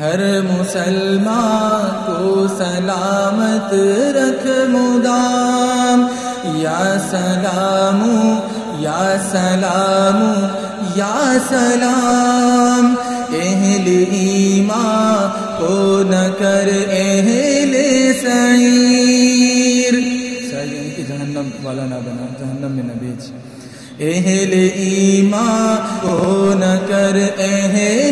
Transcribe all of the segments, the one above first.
ہر مسلمان کو سلامت رکھ مدام۔ یا سلام یا سلام یا سلام۔ اہل ایمان کو نہ کر اہل سعیر۔ سعیر کی جہنم والا نہ بنا، جہنم میں نہ بیچ اہل ایمان کو نہ کر اہل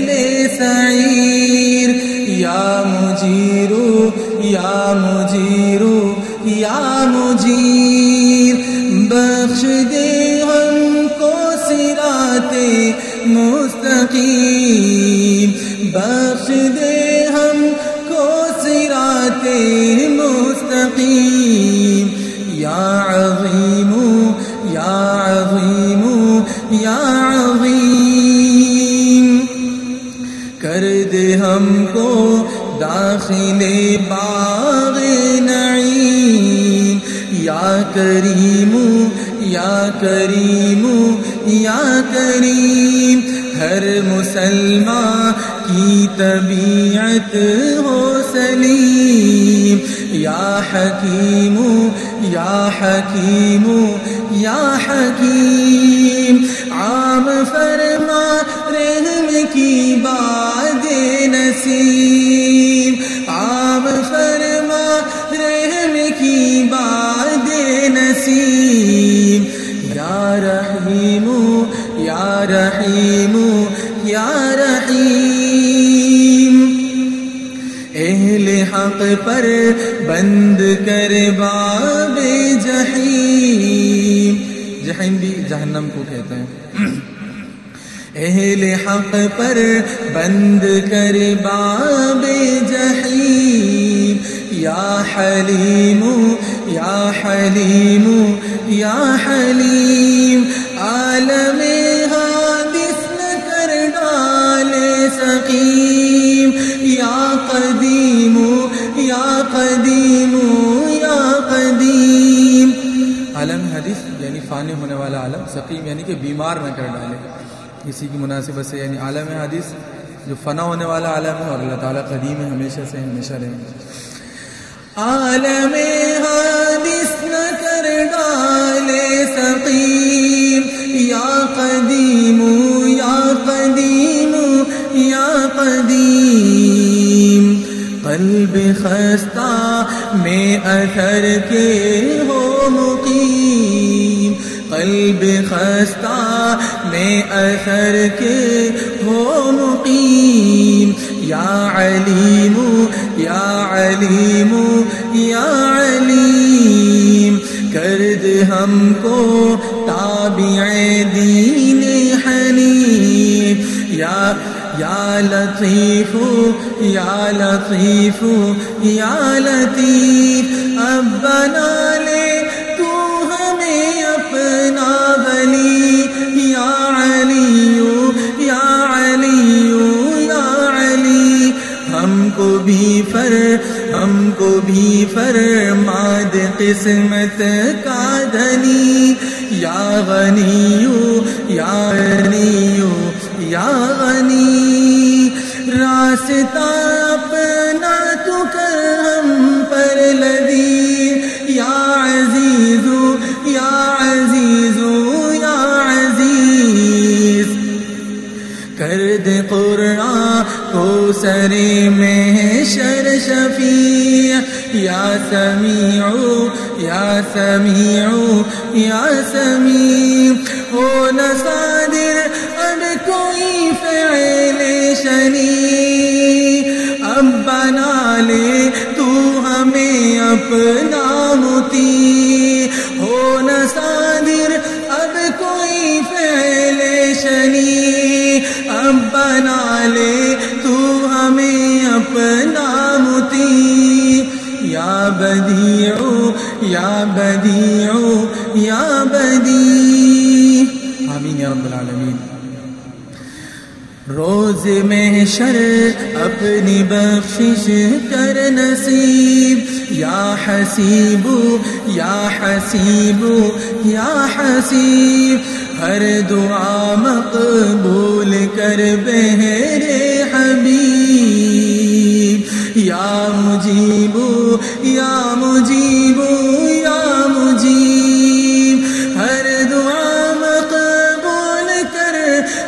مجیرو یا مجیر، بخش دے ہم کو سراتے مستقیم، بخش دے ہم کو سراتے مستقیم۔ یا عظیم یا عظیم یا عظیم۔ کر دے ہم کو داخل کریم، یا کریم یا کریم، ہر مسلمان کی طبیعت ہو سلیم۔ یا حکیم یا حکیم یا حکیم۔ عام فرما رحم کی باد نصیب۔ رحیم، یا رحیم۔ اہل حق پر بند کر باب جہیم جہیم بھی جہنم کو کہتے ہیں۔ اہل حق پر بند کر باب جہیم یا حلیم یا حلیم یا حلیم۔ یعنی فانی ہونے والا عالم سقیم یعنی کہ بیمار نہ کر ڈالے۔ کسی کی مناسبت سے یعنی عالم حدیث، جو فنا ہونے والا عالم ہے اور اللہ تعالیٰ قدیم ہے، ہمیشہ سے ہمیشہ رہیں گے۔ عالم حادث نہ کر ڈالے سقیم یا قدیم یا قدیم یا قدیم۔ قلب خستہ میں اثر کے ہو مقیم۔ قلب خستہ میں اثر کے ہو مقیم یا علیم یا علیم یا علیم کر دے ہم کو تابع دین حنیف، یا یا لطیف یا لطیف یا لطیف اب بھی فرماد قسمت کا دھنی یا غنیو یا غنیو یا غنی۔ راستہ کر دے قرآن کو سرے میں شر شفیع، یا سمیع یا سمیع یا سمیع. ہو نہ صادر اب کوئی فعل شنی اب بنا لے تو ہمیں اپنا یا بدیع یا بدیع یا بدیع. آمین یا رب العالمین. روز میں شر اپنی بخشش کر نصیب. یا حسیب یا حسیب یا حسیب. ہر دعا مقبول کر بہرے حبیب. یا مجیبو یا مجیبو یا مجیب، ہر دعا مقبول کر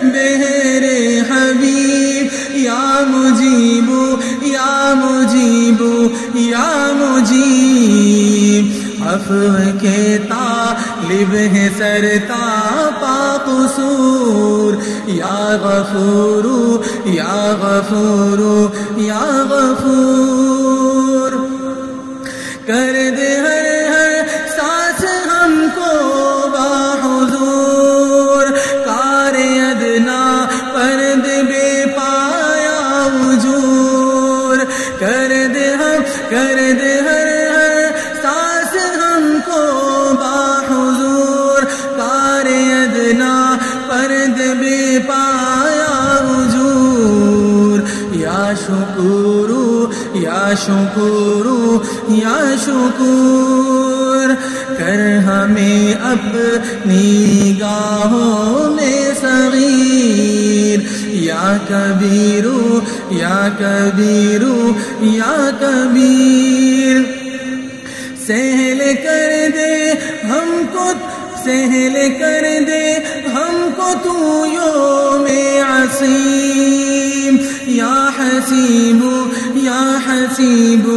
بہر حبیب، یا مجیبو یا مجیبو یا مجیب عفو کے تا غالب ہے سرتا پا قصور۔ یا غفورو یا غفورو یا غفور۔ شکورو یا شکور کر ہمیں اپنی گاہوں میں صغیر یا کبیرو یا کبیرو یا کبیر۔ سہل کر دے ہم کو، سہل کر دے ہم کو تو یوم عصیم یا حسیب یا حسیب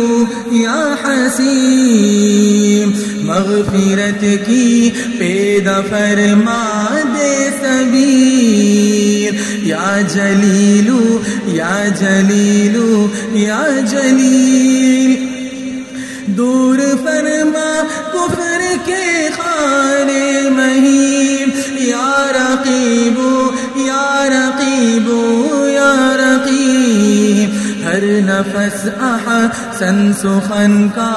یا حسیم مغفرت کی پیدا فرما دے سبیر۔ یا جلیلو یا جلیلو یا جلیل۔ دور فرما کفر کے خانے مہیم یا رقیبو یا رقیبو ہر نفس احسن سخن کا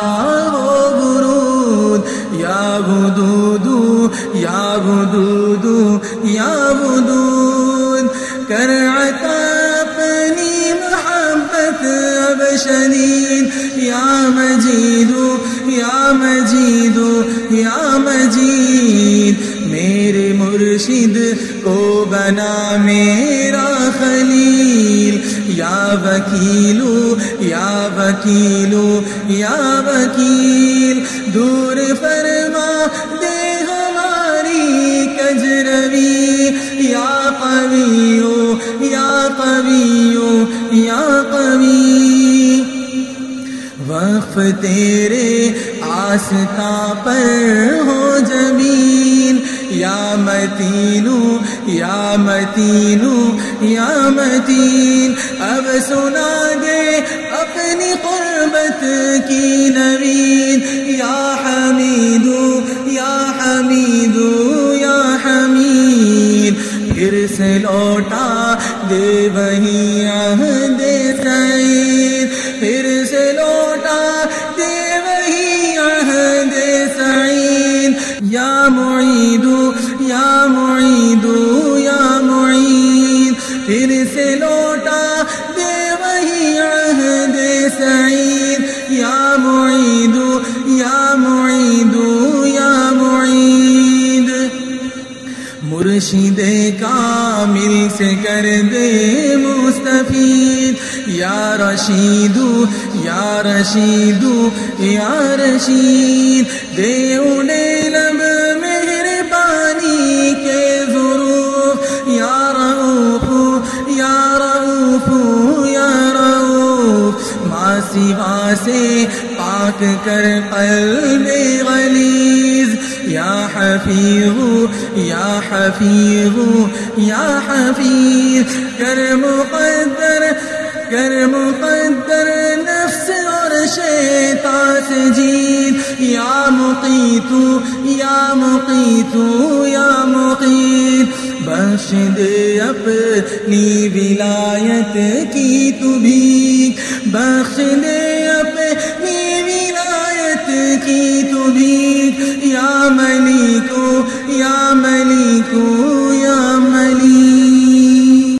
ہو برود یا بدودو یا بدودو یا بدود کر عطا اپنی محبت اب شدید یا مجیدو یا مجیدو یا مجید. میرے مرشد کو بنا میرا خلیل. یا وکیلو یا وکیلو یا وکیل دور فرما دے ہماری کجروی، یا قویو یا قویو یا قوی۔ وقف تیرے آستا پر ہو جبین۔ یا متینو یا متینو یا متین، اب سنا دے اپنی قربت کی نوین یا حمیدو یا حمیدو یا حمید۔ پھر سے لوٹا دے وہی عہد سعید۔ پھر سے لوٹا یا معیدو یا معیدو، یا معید، پھر سے لوٹا دے وہی عہد سعید۔ یا معیدو یا معیدو، یا معید۔ مرشد کامل سے کر دے یا رشیدو یا رشیدو یا رشید دے انہیں لب مہربانی کے ضرور، یا روف یا روف یا روف ماں سوا سے پاک کر قلب غلیظ، یا حفیظ یا حفیظ یا حفیظ، کر مقدر کر مقدر نفس اور شیطان سے جیت یا مقیتو یا مقیتو یا مقیت بخش دے اپنی ولایت کی تو بھی بخش دے اپنی ولایت کی